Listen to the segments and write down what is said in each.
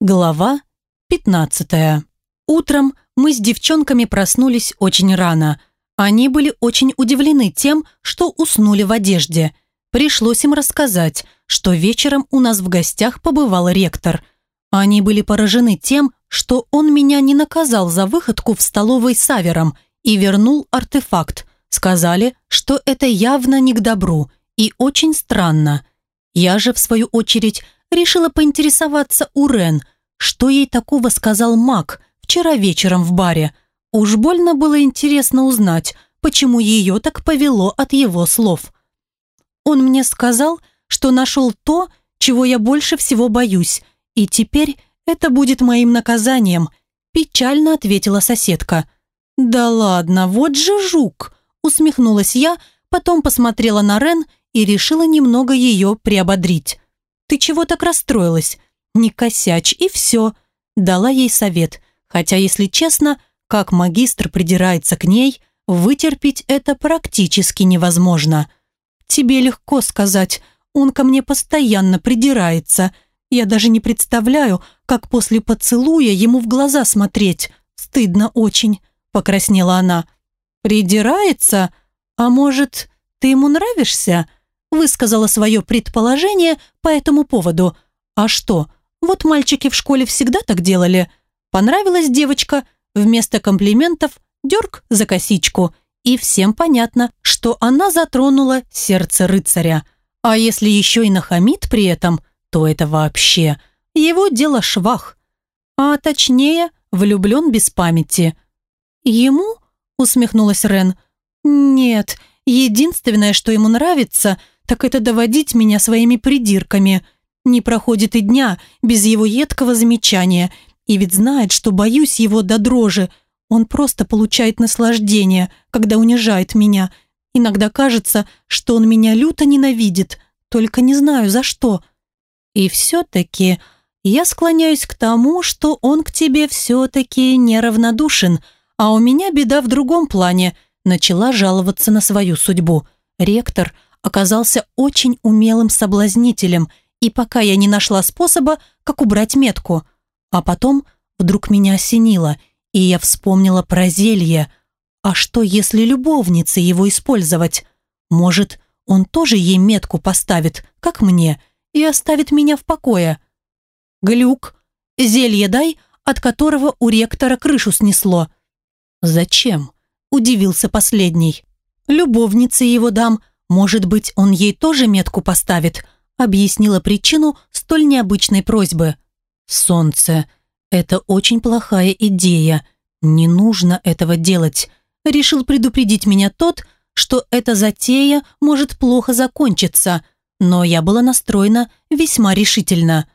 Глава 15. Утром мы с девчонками проснулись очень рано. Они были очень удивлены тем, что уснули в одежде. Пришлось им рассказать, что вечером у нас в гостях побывал ректор. Они были поражены тем, что он меня не наказал за выходку в столовой с Авером и вернул артефакт. Сказали, что это явно не к добру и очень странно. Я же, в свою очередь, решила поинтересоваться у Рен, что ей такого сказал маг вчера вечером в баре. Уж больно было интересно узнать, почему ее так повело от его слов. Он мне сказал, что нашел то, чего я больше всего боюсь, и теперь это будет моим наказанием, печально ответила соседка. «Да ладно, вот же жук!» усмехнулась я, потом посмотрела на Рен и решила немного ее приободрить. Ты чего так расстроилась? Не косячь, и все. Дала ей совет. Хотя, если честно, как магистр придирается к ней, вытерпеть это практически невозможно. Тебе легко сказать, он ко мне постоянно придирается. Я даже не представляю, как после поцелуя ему в глаза смотреть. Стыдно очень, покраснела она. Придирается? А может, ты ему нравишься? Высказала свое предположение по этому поводу. А что, вот мальчики в школе всегда так делали. Понравилась девочка, вместо комплиментов дерг за косичку. И всем понятно, что она затронула сердце рыцаря. А если еще и нахамит при этом, то это вообще его дело швах. А точнее, влюблен без памяти. «Ему?» – усмехнулась Рен. «Нет, единственное, что ему нравится – так это доводить меня своими придирками. Не проходит и дня без его едкого замечания. И ведь знает, что боюсь его до дрожи. Он просто получает наслаждение, когда унижает меня. Иногда кажется, что он меня люто ненавидит, только не знаю за что. И все-таки я склоняюсь к тому, что он к тебе все-таки неравнодушен, а у меня беда в другом плане. Начала жаловаться на свою судьбу. Ректор – оказался очень умелым соблазнителем, и пока я не нашла способа, как убрать метку. А потом вдруг меня осенило, и я вспомнила про зелье. А что, если любовнице его использовать? Может, он тоже ей метку поставит, как мне, и оставит меня в покое? Глюк, зелье дай, от которого у ректора крышу снесло. «Зачем?» – удивился последний. «Любовнице его дам, «Может быть, он ей тоже метку поставит?» объяснила причину столь необычной просьбы. «Солнце, это очень плохая идея. Не нужно этого делать. Решил предупредить меня тот, что эта затея может плохо закончиться, но я была настроена весьма решительно.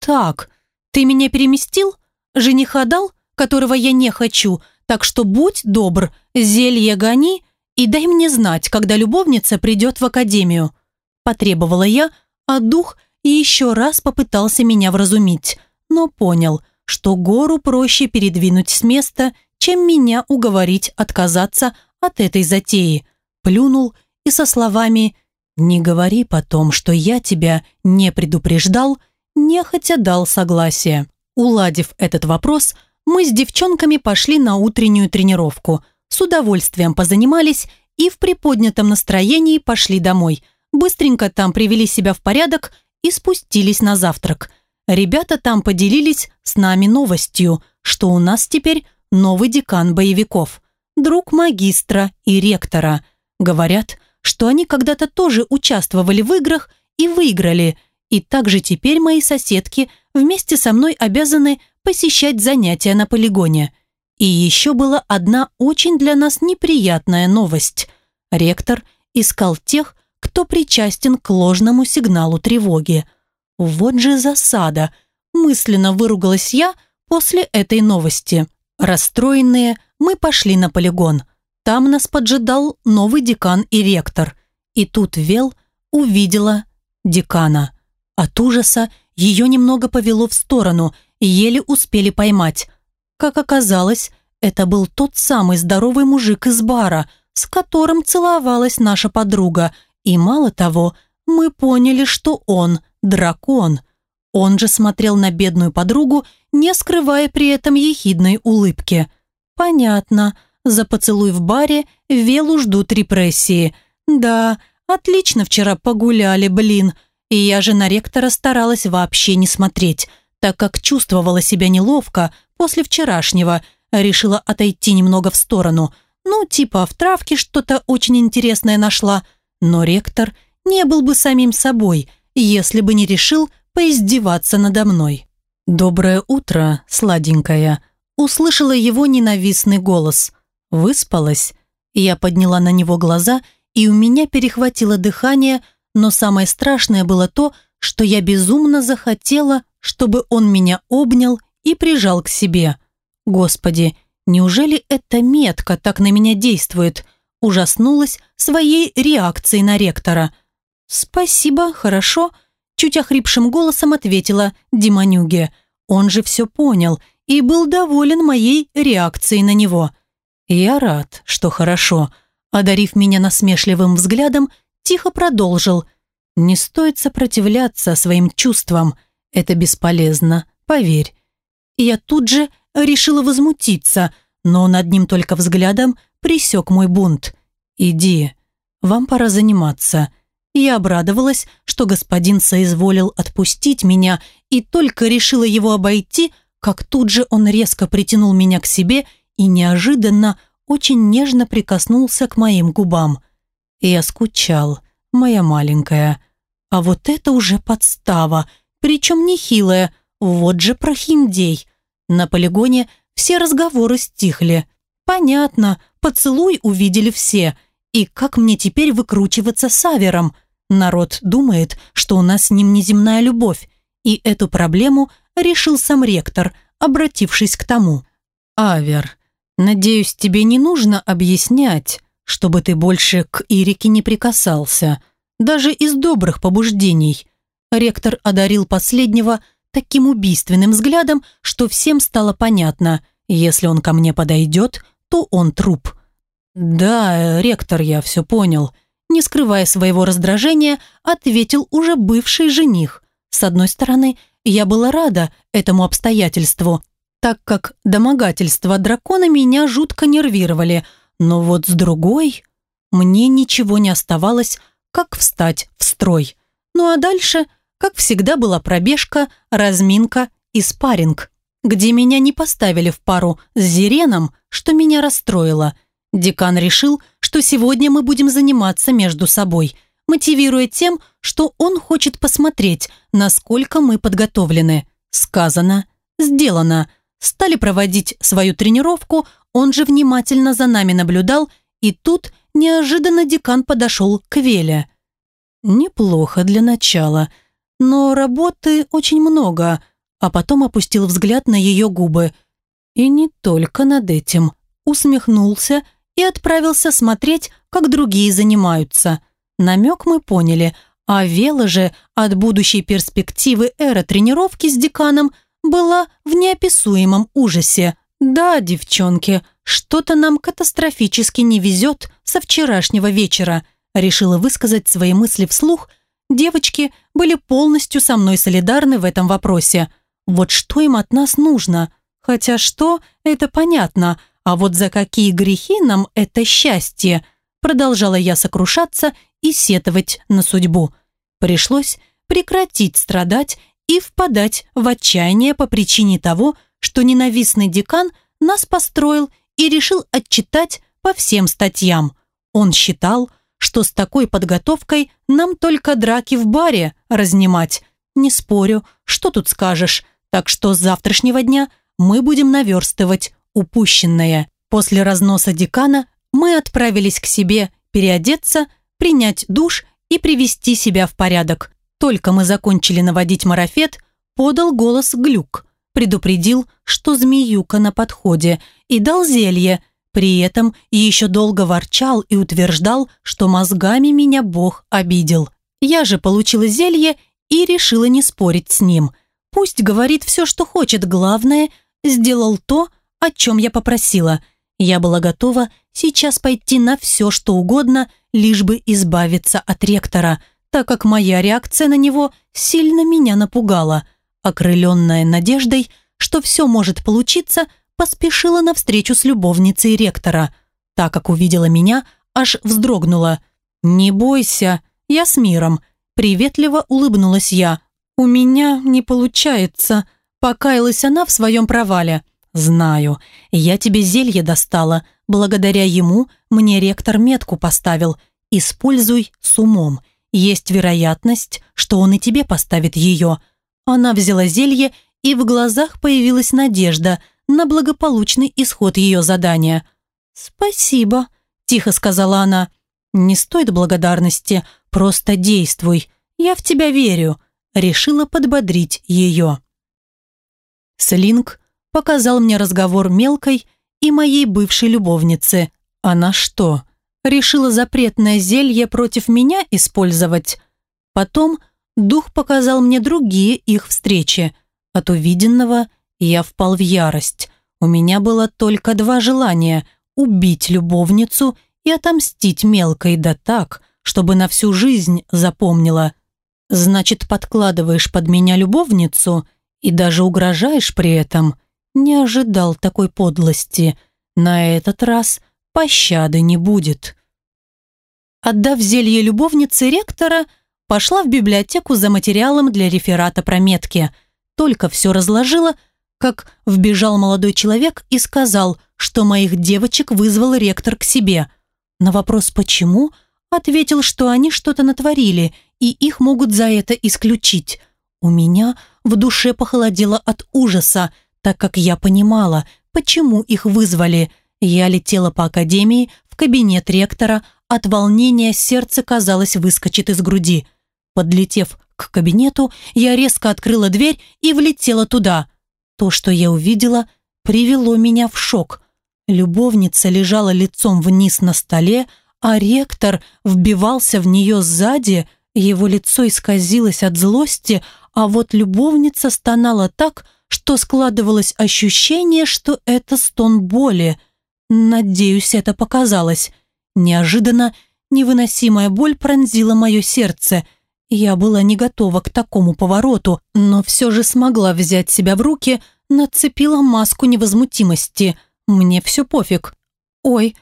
«Так, ты меня переместил? Жениха дал, которого я не хочу, так что будь добр, зелье гони и дай мне знать, когда любовница придет в академию», потребовала я, а дух и еще раз попытался меня вразумить, но понял, что гору проще передвинуть с места, чем меня уговорить отказаться от этой затеи. Плюнул и со словами «Не говори потом, что я тебя не предупреждал», нехотя дал согласие. Уладив этот вопрос, мы с девчонками пошли на утреннюю тренировку – с удовольствием позанимались и в приподнятом настроении пошли домой. Быстренько там привели себя в порядок и спустились на завтрак. Ребята там поделились с нами новостью, что у нас теперь новый декан боевиков, друг магистра и ректора. Говорят, что они когда-то тоже участвовали в играх и выиграли, и также теперь мои соседки вместе со мной обязаны посещать занятия на полигоне. И еще была одна очень для нас неприятная новость. Ректор искал тех, кто причастен к ложному сигналу тревоги. Вот же засада. Мысленно выругалась я после этой новости. Расстроенные, мы пошли на полигон. Там нас поджидал новый декан и ректор. И тут Вел увидела декана. От ужаса ее немного повело в сторону, еле успели поймать. Как оказалось, это был тот самый здоровый мужик из бара, с которым целовалась наша подруга, и мало того, мы поняли, что он дракон. Он же смотрел на бедную подругу, не скрывая при этом ехидной улыбки. «Понятно. За поцелуй в баре Велу ждут репрессии. Да, отлично вчера погуляли, блин. И я же на ректора старалась вообще не смотреть, так как чувствовала себя неловко после вчерашнего. Решила отойти немного в сторону. Ну, типа в травке что-то очень интересное нашла. Но ректор не был бы самим собой, если бы не решил поиздеваться надо мной. «Доброе утро, сладенькая», услышала его ненавистный голос. Выспалась? Я подняла на него глаза, и у меня перехватило дыхание, но самое страшное было то, что я безумно захотела, чтобы он меня обнял и прижал к себе. Господи, неужели эта метка так на меня действует? Ужаснулась своей реакцией на ректора. «Спасибо, хорошо», – чуть охрипшим голосом ответила Димонюге. Он же все понял и был доволен моей реакцией на него. «Я рад, что хорошо», – одарив меня насмешливым взглядом, тихо продолжил. «Не стоит сопротивляться своим чувствам. Это бесполезно, поверь». Я тут же решила возмутиться, но над ним только взглядом присек мой бунт. «Иди, вам пора заниматься». Я обрадовалась, что господин соизволил отпустить меня и только решила его обойти, как тут же он резко притянул меня к себе и неожиданно очень нежно прикоснулся к моим губам. Я скучал, моя маленькая. А вот это уже подстава, причем нехилая, вот же прохиндей. На полигоне все разговоры стихли. Понятно, поцелуй увидели все. И как мне теперь выкручиваться с Авером? Народ думает, что у нас с ним неземная любовь. И эту проблему решил сам ректор, обратившись к тому. «Авер, надеюсь, тебе не нужно объяснять, чтобы ты больше к Ирике не прикасался, даже из добрых побуждений». Ректор одарил последнего таким убийственным взглядом, что всем стало понятно, если он ко мне подойдет, то он труп. «Да, ректор, я все понял», не скрывая своего раздражения, ответил уже бывший жених. С одной стороны, я была рада этому обстоятельству, так как домогательства дракона меня жутко нервировали, но вот с другой мне ничего не оставалось, как встать в строй. Ну а дальше, как всегда, была пробежка, разминка и спарринг, где меня не поставили в пару с Зиреном, что меня расстроило. Декан решил, что сегодня мы будем заниматься между собой – мотивируя тем, что он хочет посмотреть, насколько мы подготовлены. Сказано, сделано. Стали проводить свою тренировку, он же внимательно за нами наблюдал, и тут неожиданно декан подошел к Веле. Неплохо для начала, но работы очень много, а потом опустил взгляд на ее губы. И не только над этим. Усмехнулся и отправился смотреть, как другие занимаются. Намек мы поняли, а Вела же от будущей перспективы эра тренировки с деканом была в неописуемом ужасе. Да, девчонки, что-то нам катастрофически не везет со вчерашнего вечера. Решила высказать свои мысли вслух. Девочки были полностью со мной солидарны в этом вопросе. Вот что им от нас нужно? Хотя что, это понятно, а вот за какие грехи нам это счастье? Продолжала я сокрушаться и сетовать на судьбу. Пришлось прекратить страдать и впадать в отчаяние по причине того, что ненавистный декан нас построил и решил отчитать по всем статьям. Он считал, что с такой подготовкой нам только драки в баре разнимать. Не спорю, что тут скажешь. Так что с завтрашнего дня мы будем наверстывать упущенное. После разноса декана мы отправились к себе переодеться принять душ и привести себя в порядок. Только мы закончили наводить марафет, подал голос Глюк, предупредил, что змеюка на подходе, и дал зелье. При этом еще долго ворчал и утверждал, что мозгами меня Бог обидел. Я же получила зелье и решила не спорить с ним. Пусть говорит все, что хочет, главное, сделал то, о чем я попросила. Я была готова сейчас пойти на все, что угодно, лишь бы избавиться от ректора, так как моя реакция на него сильно меня напугала. окрыленная надеждой, что все может получиться, поспешила навстречу с любовницей ректора. Так как увидела меня, аж вздрогнула. «Не бойся, я с миром», – приветливо улыбнулась я. «У меня не получается», – покаялась она в своем провале. «Знаю, я тебе зелье достала. Благодаря ему мне ректор метку поставил. Используй с умом. Есть вероятность, что он и тебе поставит ее». Она взяла зелье, и в глазах появилась надежда на благополучный исход ее задания. «Спасибо», – тихо сказала она. «Не стоит благодарности, просто действуй. Я в тебя верю», – решила подбодрить ее. Слинг показал мне разговор мелкой и моей бывшей любовницы. Она что, решила запретное зелье против меня использовать? Потом дух показал мне другие их встречи. От увиденного я впал в ярость. У меня было только два желания – убить любовницу и отомстить мелкой, да так, чтобы на всю жизнь запомнила. Значит, подкладываешь под меня любовницу и даже угрожаешь при этом – не ожидал такой подлости. На этот раз пощады не будет. Отдав зелье любовнице ректора, пошла в библиотеку за материалом для реферата про метки. Только все разложила, как вбежал молодой человек и сказал, что моих девочек вызвал ректор к себе. На вопрос «почему?» ответил, что они что-то натворили, и их могут за это исключить. У меня в душе похолодело от ужаса, так как я понимала, почему их вызвали. Я летела по академии в кабинет ректора, от волнения сердце, казалось, выскочит из груди. Подлетев к кабинету, я резко открыла дверь и влетела туда. То, что я увидела, привело меня в шок. Любовница лежала лицом вниз на столе, а ректор вбивался в нее сзади, его лицо исказилось от злости, а вот любовница стонала так, что складывалось ощущение, что это стон боли. Надеюсь, это показалось. Неожиданно невыносимая боль пронзила мое сердце. Я была не готова к такому повороту, но все же смогла взять себя в руки, нацепила маску невозмутимости. Мне все пофиг. «Ой,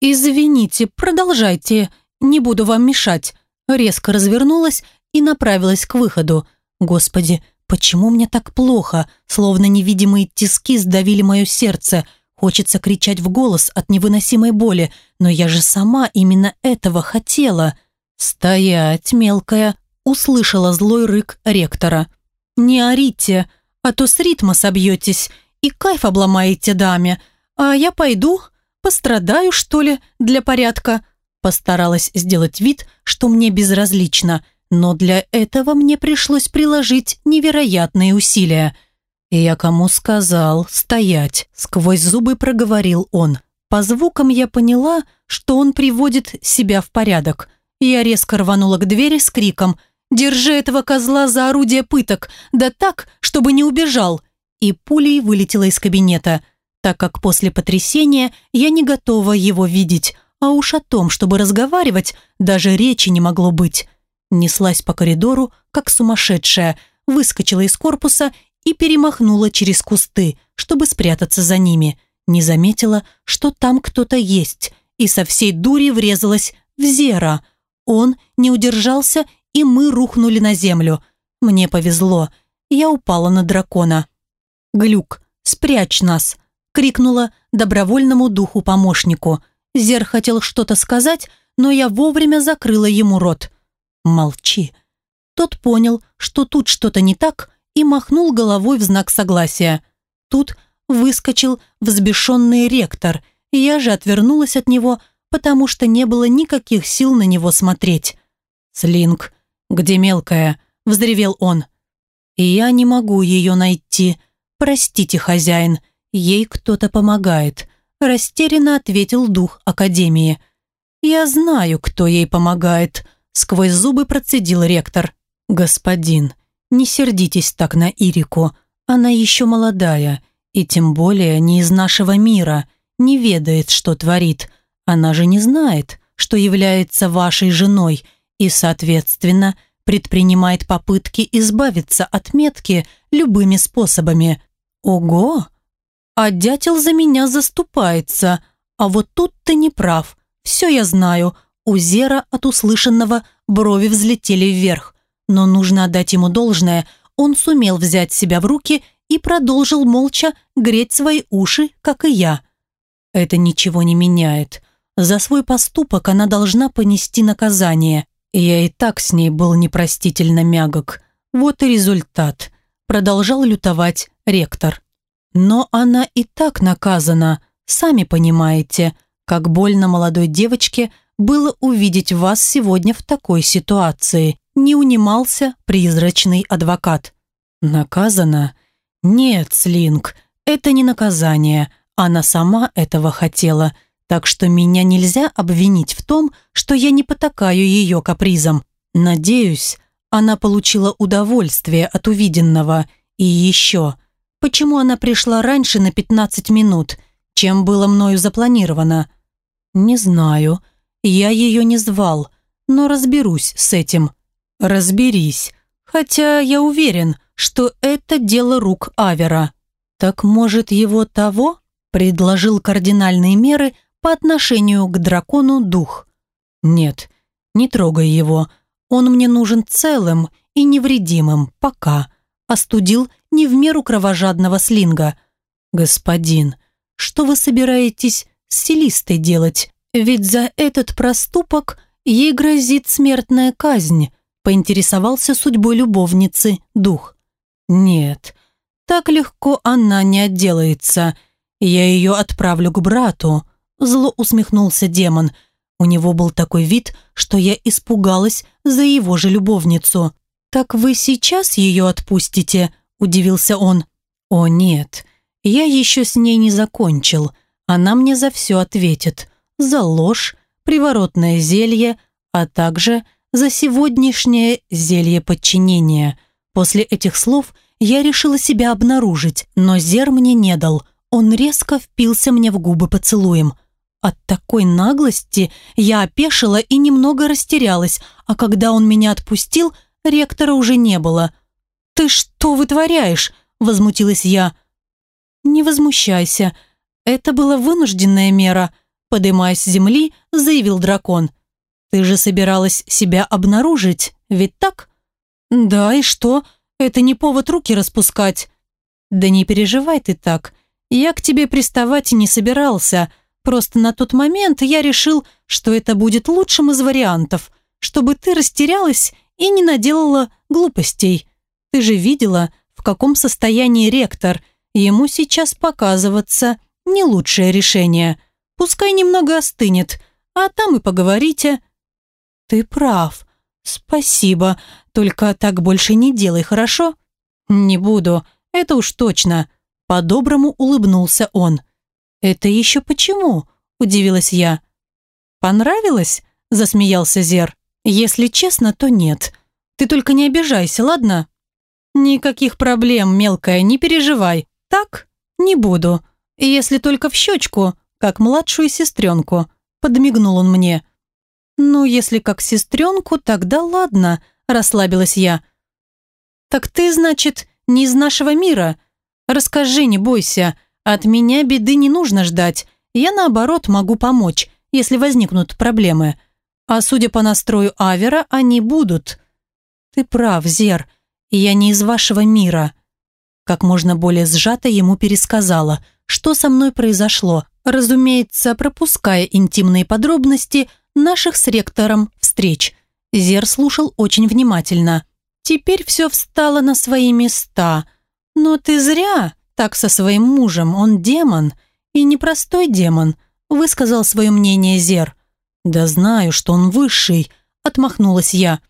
извините, продолжайте, не буду вам мешать». Резко развернулась и направилась к выходу. Господи, Почему мне так плохо, словно невидимые тиски сдавили мое сердце? Хочется кричать в голос от невыносимой боли, но я же сама именно этого хотела. «Стоять, мелкая!» – услышала злой рык ректора. «Не орите, а то с ритма собьетесь и кайф обломаете даме. А я пойду, пострадаю, что ли, для порядка». Постаралась сделать вид, что мне безразлично – но для этого мне пришлось приложить невероятные усилия. «Я кому сказал стоять?» – сквозь зубы проговорил он. По звукам я поняла, что он приводит себя в порядок. Я резко рванула к двери с криком «Держи этого козла за орудие пыток, да так, чтобы не убежал!» И пулей вылетела из кабинета, так как после потрясения я не готова его видеть, а уж о том, чтобы разговаривать, даже речи не могло быть. Неслась по коридору, как сумасшедшая, выскочила из корпуса и перемахнула через кусты, чтобы спрятаться за ними. Не заметила, что там кто-то есть, и со всей дури врезалась в Зера. Он не удержался, и мы рухнули на землю. Мне повезло, я упала на дракона. «Глюк, спрячь нас!» — крикнула добровольному духу-помощнику. Зер хотел что-то сказать, но я вовремя закрыла ему рот. «Молчи». Тот понял, что тут что-то не так, и махнул головой в знак согласия. Тут выскочил взбешенный ректор, я же отвернулась от него, потому что не было никаких сил на него смотреть. «Слинг, где мелкая?» – взревел он. «И я не могу ее найти. Простите, хозяин, ей кто-то помогает», – растерянно ответил дух Академии. «Я знаю, кто ей помогает», – Сквозь зубы процедил ректор. «Господин, не сердитесь так на Ирику. Она еще молодая, и тем более не из нашего мира, не ведает, что творит. Она же не знает, что является вашей женой, и, соответственно, предпринимает попытки избавиться от метки любыми способами. Ого! А дятел за меня заступается. А вот тут ты не прав. Все я знаю. У Зера от услышанного брови взлетели вверх. Но нужно отдать ему должное. Он сумел взять себя в руки и продолжил молча греть свои уши, как и я. Это ничего не меняет. За свой поступок она должна понести наказание. Я и так с ней был непростительно мягок. Вот и результат. Продолжал лютовать ректор. Но она и так наказана. Сами понимаете, как больно молодой девочке было увидеть вас сегодня в такой ситуации. Не унимался призрачный адвокат. Наказана? Нет, Слинг, это не наказание. Она сама этого хотела – так что меня нельзя обвинить в том, что я не потакаю ее капризам. Надеюсь, она получила удовольствие от увиденного. И еще, почему она пришла раньше на 15 минут, чем было мною запланировано? Не знаю. Я ее не звал, но разберусь с этим. Разберись. Хотя я уверен, что это дело рук Авера. Так может его того? Предложил кардинальные меры – по отношению к дракону дух. Нет, не трогай его. Он мне нужен целым и невредимым, пока. Остудил не в меру кровожадного слинга. Господин, что вы собираетесь с Селистой делать? Ведь за этот проступок ей грозит смертная казнь, поинтересовался судьбой любовницы дух. Нет, так легко она не отделается. Я ее отправлю к брату. Зло усмехнулся демон. У него был такой вид, что я испугалась за его же любовницу. «Так вы сейчас ее отпустите?» – удивился он. «О нет, я еще с ней не закончил. Она мне за все ответит. За ложь, приворотное зелье, а также за сегодняшнее зелье подчинения. После этих слов я решила себя обнаружить, но Зер мне не дал. Он резко впился мне в губы поцелуем – от такой наглости я опешила и немного растерялась, а когда он меня отпустил, ректора уже не было. «Ты что вытворяешь?» – возмутилась я. «Не возмущайся. Это была вынужденная мера», – подымаясь с земли, заявил дракон. «Ты же собиралась себя обнаружить, ведь так?» «Да, и что? Это не повод руки распускать». «Да не переживай ты так. Я к тебе приставать не собирался», – Просто на тот момент я решил, что это будет лучшим из вариантов, чтобы ты растерялась и не наделала глупостей. Ты же видела, в каком состоянии ректор. Ему сейчас показываться не лучшее решение. Пускай немного остынет, а там и поговорите. Ты прав. Спасибо. Только так больше не делай, хорошо? Не буду. Это уж точно. По-доброму улыбнулся он. «Это еще почему?» – удивилась я. «Понравилось?» – засмеялся Зер. «Если честно, то нет. Ты только не обижайся, ладно?» «Никаких проблем, мелкая, не переживай. Так? Не буду. Если только в щечку, как младшую сестренку», – подмигнул он мне. «Ну, если как сестренку, тогда ладно», – расслабилась я. «Так ты, значит, не из нашего мира? Расскажи, не бойся. От меня беды не нужно ждать. Я, наоборот, могу помочь, если возникнут проблемы. А судя по настрою Авера, они будут. Ты прав, Зер. Я не из вашего мира. Как можно более сжато ему пересказала, что со мной произошло. Разумеется, пропуская интимные подробности наших с ректором встреч. Зер слушал очень внимательно. Теперь все встало на свои места. Но ты зря так со своим мужем, он демон. И непростой демон, высказал свое мнение Зер. Да знаю, что он высший, отмахнулась я.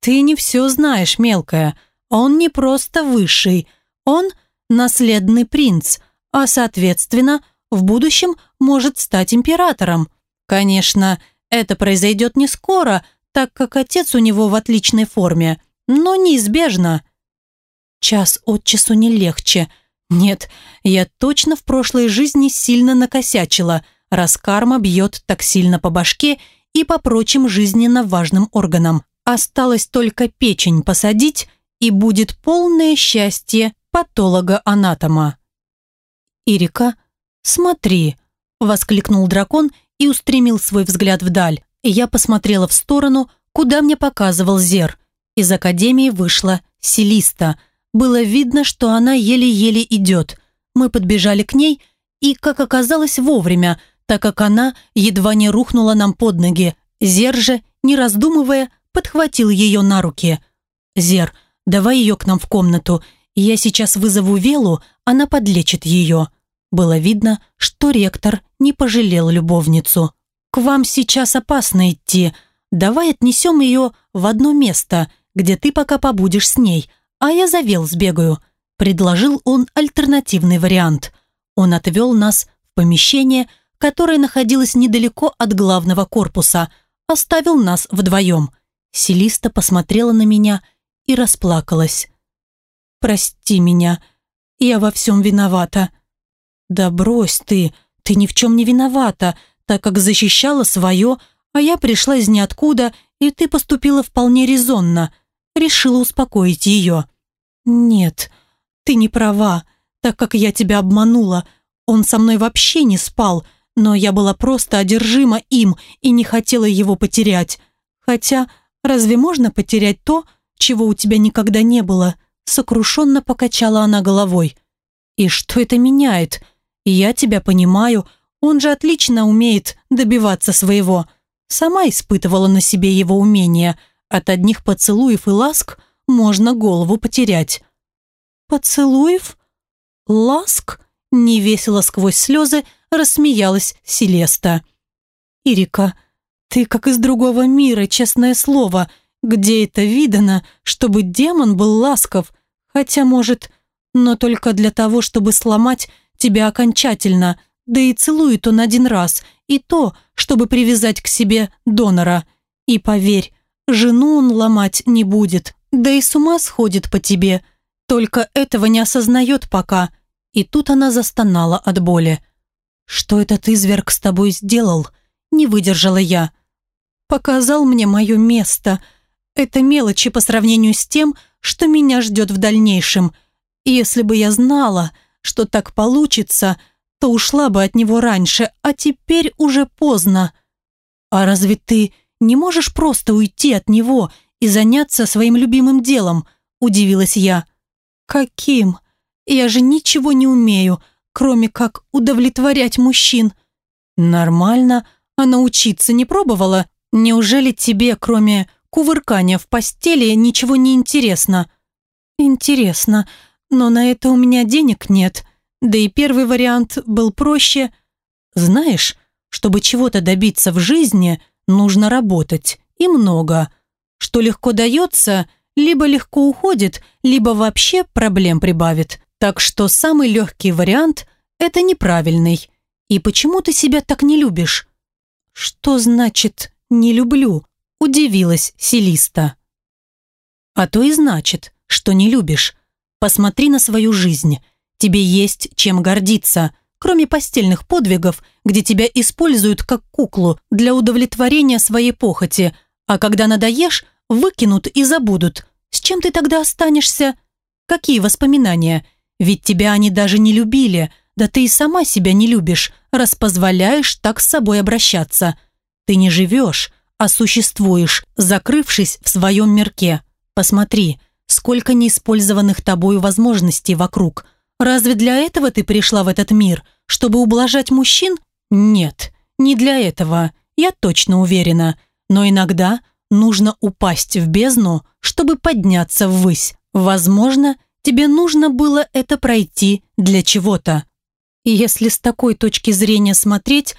Ты не все знаешь, мелкая. Он не просто высший, он наследный принц, а, соответственно, в будущем может стать императором. Конечно, это произойдет не скоро, так как отец у него в отличной форме, но неизбежно. Час от часу не легче – нет, я точно в прошлой жизни сильно накосячила, раз карма бьет так сильно по башке и по прочим жизненно важным органам. Осталось только печень посадить, и будет полное счастье патолога-анатома. «Ирика, смотри!» – воскликнул дракон и устремил свой взгляд вдаль. Я посмотрела в сторону, куда мне показывал Зер. Из академии вышла Селиста. Было видно, что она еле-еле идет. Мы подбежали к ней и, как оказалось, вовремя, так как она едва не рухнула нам под ноги. Зер же, не раздумывая, подхватил ее на руки. «Зер, давай ее к нам в комнату. Я сейчас вызову Велу, она подлечит ее». Было видно, что ректор не пожалел любовницу. «К вам сейчас опасно идти. Давай отнесем ее в одно место, где ты пока побудешь с ней, а я за Вел сбегаю», предложил он альтернативный вариант. Он отвел нас в помещение, которое находилось недалеко от главного корпуса, оставил нас вдвоем. Селиста посмотрела на меня и расплакалась. «Прости меня, я во всем виновата». «Да брось ты, ты ни в чем не виновата, так как защищала свое, а я пришла из ниоткуда, и ты поступила вполне резонно». Решила успокоить ее. «Нет, ты не права, так как я тебя обманула. Он со мной вообще не спал, но я была просто одержима им и не хотела его потерять. Хотя, разве можно потерять то, чего у тебя никогда не было?» Сокрушенно покачала она головой. «И что это меняет? Я тебя понимаю, он же отлично умеет добиваться своего. Сама испытывала на себе его умение. От одних поцелуев и ласк можно голову потерять». «Поцелуев? Ласк?» Невесело сквозь слезы рассмеялась Селеста. «Ирика, ты как из другого мира, честное слово. Где это видано, чтобы демон был ласков? Хотя, может, но только для того, чтобы сломать тебя окончательно. Да и целует он один раз, и то, чтобы привязать к себе донора. И поверь, жену он ломать не будет, да и с ума сходит по тебе. Только этого не осознает пока. И тут она застонала от боли. «Что этот изверг с тобой сделал?» Не выдержала я. «Показал мне мое место. Это мелочи по сравнению с тем, что меня ждет в дальнейшем. Если бы я знала, что так получится, то ушла бы от него раньше, а теперь уже поздно. А разве ты не можешь просто уйти от него и заняться своим любимым делом?» Удивилась я. «Каким? Я же ничего не умею, кроме как удовлетворять мужчин». «Нормально, а научиться не пробовала? Неужели тебе, кроме кувыркания в постели, ничего не интересно?» «Интересно, но на это у меня денег нет. Да и первый вариант был проще. Знаешь, чтобы чего-то добиться в жизни, нужно работать, и много. Что легко дается, либо легко уходит, либо вообще проблем прибавит. Так что самый легкий вариант – это неправильный. И почему ты себя так не любишь? Что значит «не люблю»? Удивилась Селиста. А то и значит, что не любишь. Посмотри на свою жизнь. Тебе есть чем гордиться, кроме постельных подвигов, где тебя используют как куклу для удовлетворения своей похоти, а когда надоешь, выкинут и забудут. С чем ты тогда останешься? Какие воспоминания? Ведь тебя они даже не любили, да ты и сама себя не любишь, раз позволяешь так с собой обращаться. Ты не живешь, а существуешь, закрывшись в своем мирке. Посмотри, сколько неиспользованных тобою возможностей вокруг. Разве для этого ты пришла в этот мир, чтобы ублажать мужчин? Нет, не для этого, я точно уверена. Но иногда нужно упасть в бездну, чтобы подняться ввысь. Возможно, тебе нужно было это пройти для чего-то. Если с такой точки зрения смотреть,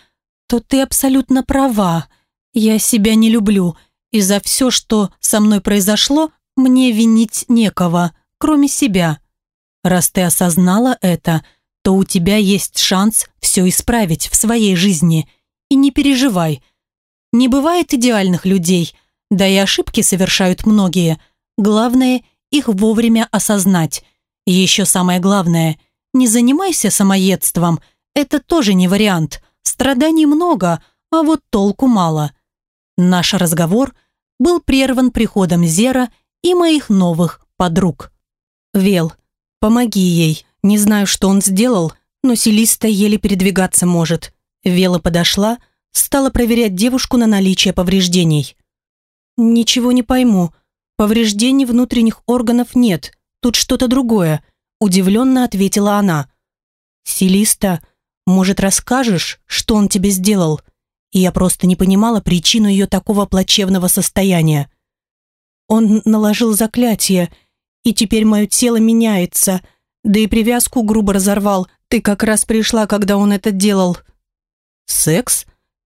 то ты абсолютно права. Я себя не люблю, и за все, что со мной произошло, мне винить некого, кроме себя. Раз ты осознала это, то у тебя есть шанс все исправить в своей жизни. И не переживай. Не бывает идеальных людей, да и ошибки совершают многие. Главное – их вовремя осознать. Еще самое главное – не занимайся самоедством, это тоже не вариант. Страданий много, а вот толку мало. Наш разговор был прерван приходом Зера и моих новых подруг. «Вел, помоги ей. Не знаю, что он сделал, но Селиста еле передвигаться может». Вела подошла, стала проверять девушку на наличие повреждений. «Ничего не пойму. Повреждений внутренних органов нет. Тут что-то другое», – удивленно ответила она. «Селиста, может, расскажешь, что он тебе сделал?» И я просто не понимала причину ее такого плачевного состояния. Он наложил заклятие, и теперь мое тело меняется, да и привязку грубо разорвал. Ты как раз пришла, когда он это делал. Секс?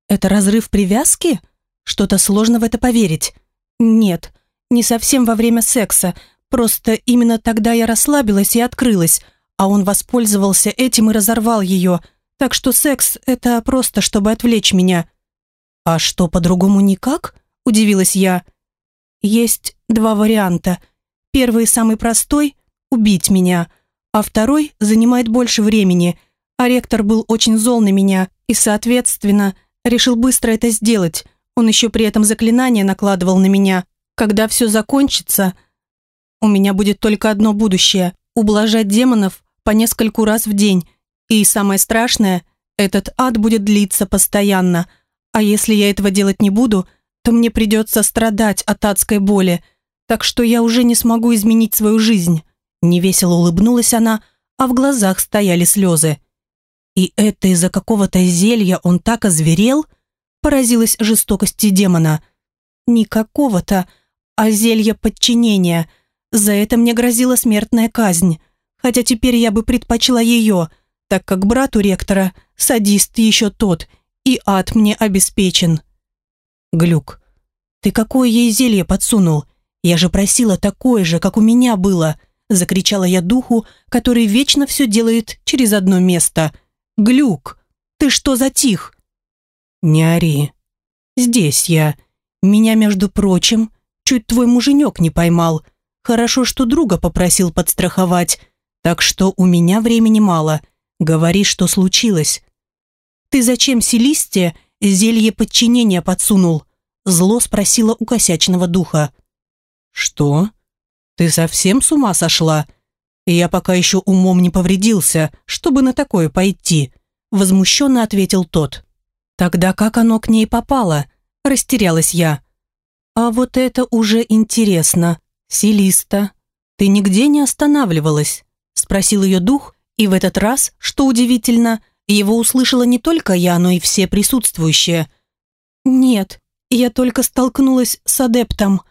Это разрыв привязки? Что-то сложно в это поверить. Нет, не совсем во время секса, просто именно тогда я расслабилась и открылась, а он воспользовался этим и разорвал ее, так что секс – это просто, чтобы отвлечь меня». «А что, по-другому никак?» – удивилась я. «Есть два варианта. Первый, самый простой – убить меня, а второй занимает больше времени, а ректор был очень зол на меня и, соответственно, решил быстро это сделать. Он еще при этом заклинание накладывал на меня. Когда все закончится, у меня будет только одно будущее – ублажать демонов по нескольку раз в день. И самое страшное, этот ад будет длиться постоянно. А если я этого делать не буду, то мне придется страдать от адской боли. Так что я уже не смогу изменить свою жизнь. Невесело улыбнулась она, а в глазах стояли слезы. И это из-за какого-то зелья он так озверел? Поразилась жестокости демона. Не какого-то, а зелья подчинения. За это мне грозила смертная казнь хотя теперь я бы предпочла ее, так как брат у ректора садист еще тот, и ад мне обеспечен. Глюк, ты какое ей зелье подсунул? Я же просила такое же, как у меня было, закричала я духу, который вечно все делает через одно место. Глюк, ты что затих? Не ори. Здесь я. Меня, между прочим, чуть твой муженек не поймал. Хорошо, что друга попросил подстраховать, так что у меня времени мало. Говори, что случилось. Ты зачем Селисте зелье подчинения подсунул? Зло спросила у косячного духа. Что? Ты совсем с ума сошла? Я пока еще умом не повредился, чтобы на такое пойти. Возмущенно ответил тот. Тогда как оно к ней попало? Растерялась я. А вот это уже интересно. Селиста, ты нигде не останавливалась? Спросил ее дух, и в этот раз, что удивительно, его услышала не только я, но и все присутствующие. «Нет, я только столкнулась с адептом.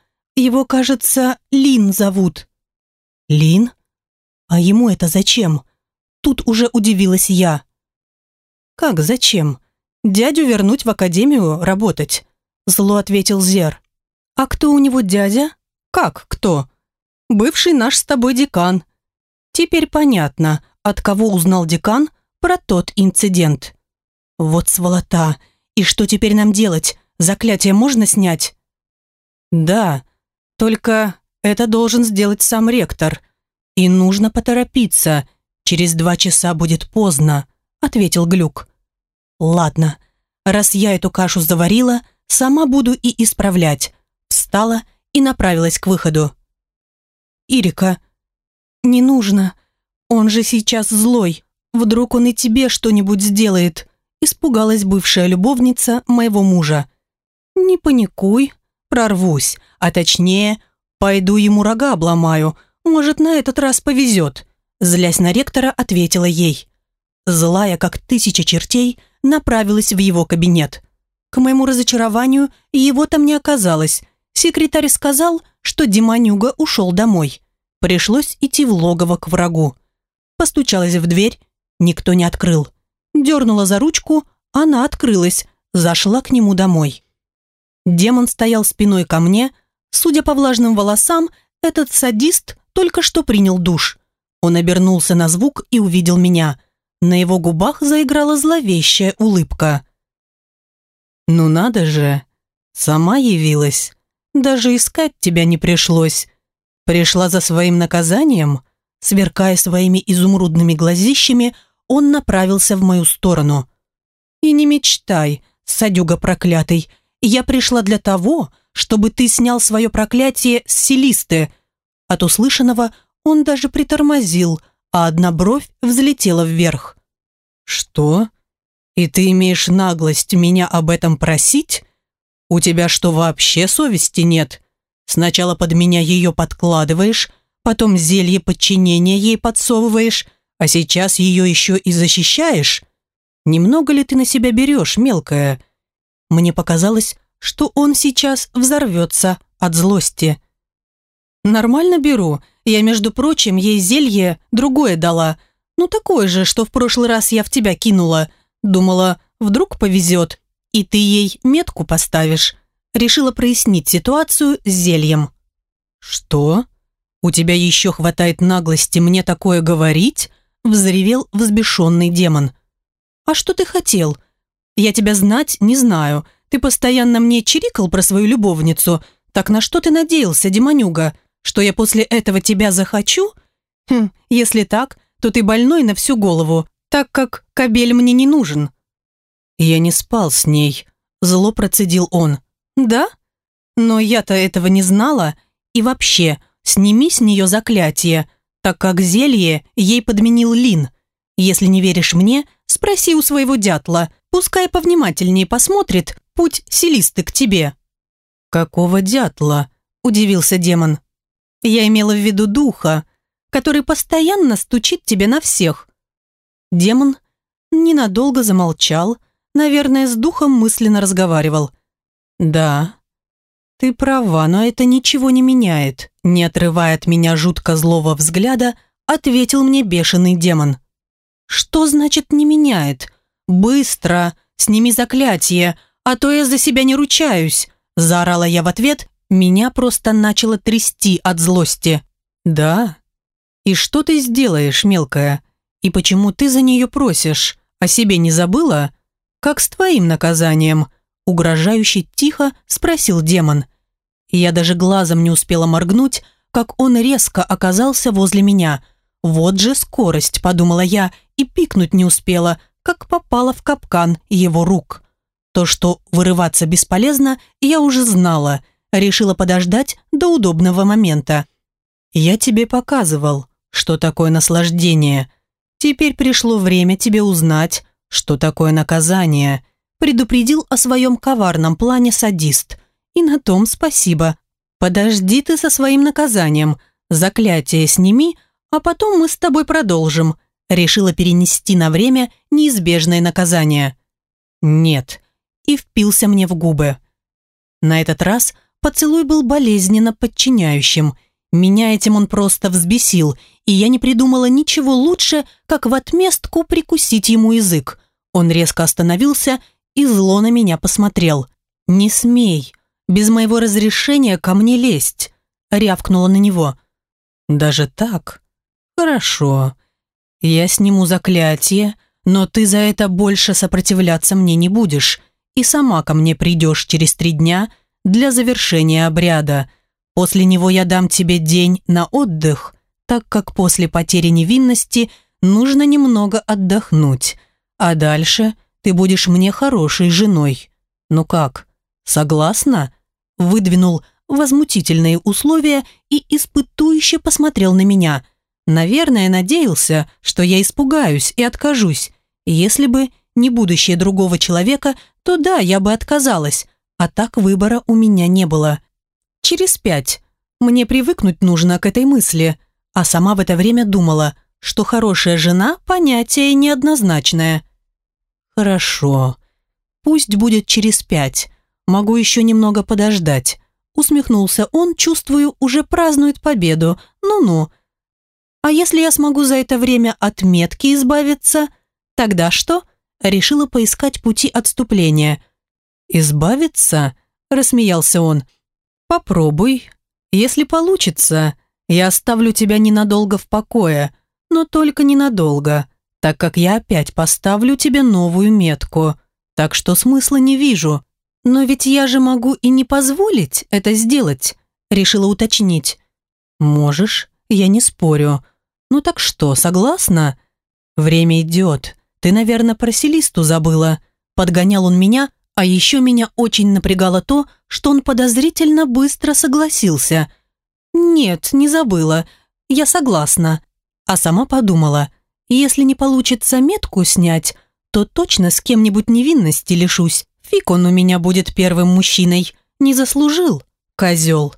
Его, кажется, Лин зовут». «Лин? А ему это зачем?» Тут уже удивилась я. «Как зачем? Дядю вернуть в академию работать?» Зло ответил Зер. «А кто у него дядя?» «Как кто?» «Бывший наш с тобой декан. Теперь понятно, от кого узнал декан про тот инцидент. Вот сволота. И что теперь нам делать? Заклятие можно снять? Да, только это должен сделать сам ректор. И нужно поторопиться. Через два часа будет поздно, ответил Глюк. Ладно, раз я эту кашу заварила, сама буду и исправлять. Встала и направилась к выходу. Ирика, «Не нужно. Он же сейчас злой. Вдруг он и тебе что-нибудь сделает», испугалась бывшая любовница моего мужа. «Не паникуй, прорвусь, а точнее, пойду ему рога обломаю, может, на этот раз повезет», злясь на ректора, ответила ей. Злая, как тысяча чертей, направилась в его кабинет. К моему разочарованию, его там не оказалось. Секретарь сказал, что Диманюга ушел домой. Пришлось идти в логово к врагу. Постучалась в дверь, никто не открыл. Дернула за ручку, она открылась, зашла к нему домой. Демон стоял спиной ко мне. Судя по влажным волосам, этот садист только что принял душ. Он обернулся на звук и увидел меня. На его губах заиграла зловещая улыбка. «Ну надо же! Сама явилась. Даже искать тебя не пришлось. Пришла за своим наказанием? Сверкая своими изумрудными глазищами, он направился в мою сторону. «И не мечтай, садюга проклятый, я пришла для того, чтобы ты снял свое проклятие с Селисты». От услышанного он даже притормозил, а одна бровь взлетела вверх. «Что? И ты имеешь наглость меня об этом просить? У тебя что, вообще совести нет? Сначала под меня ее подкладываешь, потом зелье подчинения ей подсовываешь, а сейчас ее еще и защищаешь? Немного ли ты на себя берешь, мелкая?» Мне показалось, что он сейчас взорвется от злости. «Нормально беру. Я, между прочим, ей зелье другое дала. Ну, такое же, что в прошлый раз я в тебя кинула. Думала, вдруг повезет, и ты ей метку поставишь». Решила прояснить ситуацию с зельем. «Что? У тебя еще хватает наглости мне такое говорить?» Взревел взбешенный демон. «А что ты хотел? Я тебя знать не знаю. Ты постоянно мне чирикал про свою любовницу. Так на что ты надеялся, демонюга? Что я после этого тебя захочу? Хм, если так, то ты больной на всю голову, так как кобель мне не нужен». «Я не спал с ней», – зло процедил он. «Да? Но я-то этого не знала. И вообще, сними с нее заклятие, так как зелье ей подменил Лин. Если не веришь мне, спроси у своего дятла, пускай повнимательнее посмотрит путь Селисты к тебе». «Какого дятла?» – удивился демон. «Я имела в виду духа, который постоянно стучит тебе на всех». Демон ненадолго замолчал, наверное, с духом мысленно разговаривал. «Да, ты права, но это ничего не меняет», не отрывая от меня жутко злого взгляда, ответил мне бешеный демон. «Что значит «не меняет»? Быстро! Сними заклятие, а то я за себя не ручаюсь!» Заорала я в ответ, меня просто начало трясти от злости. «Да? И что ты сделаешь, мелкая? И почему ты за нее просишь? О себе не забыла? Как с твоим наказанием?» Угрожающе тихо спросил демон. Я даже глазом не успела моргнуть, как он резко оказался возле меня – вот же скорость, подумала я, и пикнуть не успела, как попала в капкан его рук. То, что вырываться бесполезно, я уже знала, решила подождать до удобного момента. Я тебе показывал, что такое наслаждение. Теперь пришло время тебе узнать, что такое наказание. Предупредил о своем коварном плане садист. И на том спасибо. Подожди ты со своим наказанием. Заклятие сними, а потом мы с тобой продолжим. Решила перенести на время неизбежное наказание. Нет. И впился мне в губы. На этот раз поцелуй был болезненно подчиняющим. Меня этим он просто взбесил, и я не придумала ничего лучше, как в отместку прикусить ему язык. Он резко остановился и зло на меня посмотрел. «Не смей, без моего разрешения ко мне лезть», — рявкнула на него. «Даже так?» «Хорошо. Я сниму заклятие, но ты за это больше сопротивляться мне не будешь, и сама ко мне придешь через три дня для завершения обряда. После него я дам тебе день на отдых, так как после потери невинности нужно немного отдохнуть, а дальше ты будешь мне хорошей женой. Ну как, согласна?» Выдвинул возмутительные условия и испытующе посмотрел на меня – Наверное, надеялся, что я испугаюсь и откажусь. Если бы не будущее другого человека, то да, я бы отказалась, а так выбора у меня не было. Через пять. Мне привыкнуть нужно к этой мысли, а сама в это время думала, что хорошая жена – понятие неоднозначное. Хорошо. Пусть будет через пять. Могу еще немного подождать. Усмехнулся он, чувствую, уже празднует победу. Ну-ну, а если я смогу за это время от метки избавиться, тогда что? Решила поискать пути отступления. «Избавиться?» – рассмеялся он. «Попробуй. Если получится, я оставлю тебя ненадолго в покое, но только ненадолго, так как я опять поставлю тебе новую метку. Так что смысла не вижу. Но ведь я же могу и не позволить это сделать», – решила уточнить. «Можешь, я не спорю. Ну так что, согласна? Время идет. Ты, наверное, про Селисту забыла. Подгонял он меня, А еще меня очень напрягало то, что он подозрительно быстро согласился. «Нет, не забыла. Я согласна». А сама подумала, если не получится метку снять, то точно с кем-нибудь невинности лишусь. Фиг он у меня будет первым мужчиной. Не заслужил, козел.